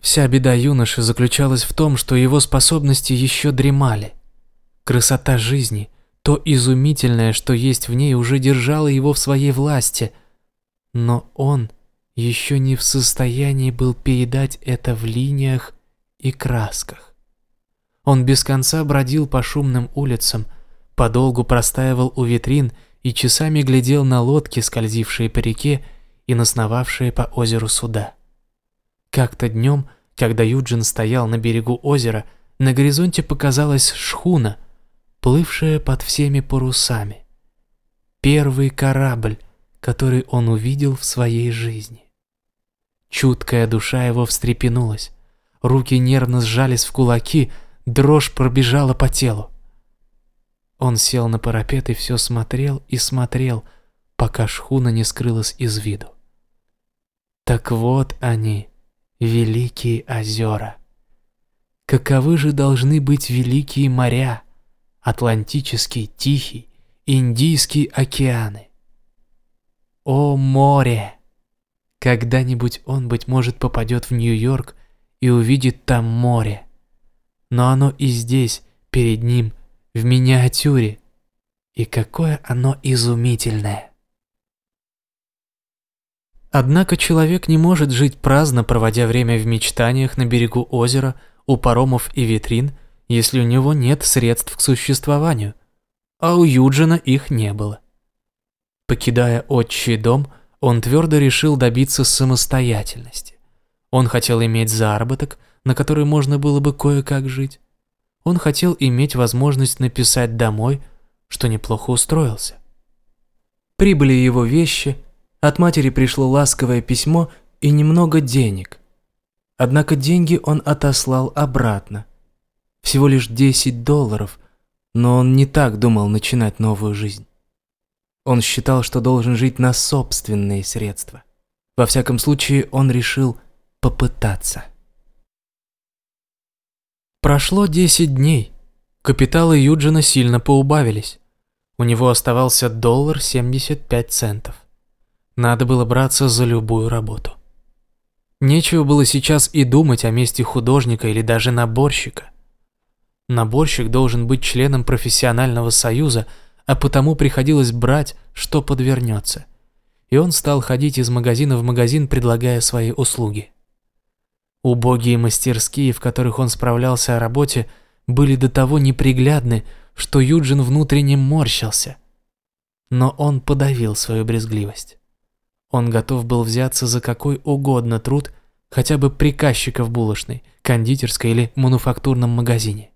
Вся беда юноши заключалась в том, что его способности еще дремали. Красота жизни, то изумительное, что есть в ней, уже держала его в своей власти, но он еще не в состоянии был передать это в линиях и красках. Он без конца бродил по шумным улицам, подолгу простаивал у витрин и часами глядел на лодки, скользившие по реке и насновавшие по озеру суда. Как-то днем, когда Юджин стоял на берегу озера, на горизонте показалась шхуна, плывшая под всеми парусами. Первый корабль, который он увидел в своей жизни. Чуткая душа его встрепенулась, руки нервно сжались в кулаки, дрожь пробежала по телу. Он сел на парапет и все смотрел и смотрел, пока шхуна не скрылась из виду. Так вот они, великие озера. Каковы же должны быть великие моря, Атлантический, Тихий, Индийский океаны? О море! Когда-нибудь он, быть может, попадет в Нью-Йорк и увидит там море. Но оно и здесь, перед ним, в миниатюре. И какое оно изумительное! Однако человек не может жить праздно, проводя время в мечтаниях на берегу озера, у паромов и витрин, если у него нет средств к существованию. А у Юджина их не было. Покидая отчий дом, он твердо решил добиться самостоятельности. Он хотел иметь заработок, на который можно было бы кое-как жить. Он хотел иметь возможность написать домой, что неплохо устроился. Прибыли его вещи – от матери пришло ласковое письмо и немного денег. Однако деньги он отослал обратно. Всего лишь 10 долларов, но он не так думал начинать новую жизнь. Он считал, что должен жить на собственные средства. Во всяком случае, он решил попытаться. Прошло 10 дней. Капиталы Юджина сильно поубавились. У него оставался доллар 75 центов. Надо было браться за любую работу. Нечего было сейчас и думать о месте художника или даже наборщика. Наборщик должен быть членом профессионального союза, а потому приходилось брать, что подвернется. И он стал ходить из магазина в магазин, предлагая свои услуги. Убогие мастерские, в которых он справлялся о работе, были до того неприглядны, что Юджин внутренне морщился. Но он подавил свою брезгливость. Он готов был взяться за какой угодно труд, хотя бы приказчика в булочной, кондитерской или мануфактурном магазине.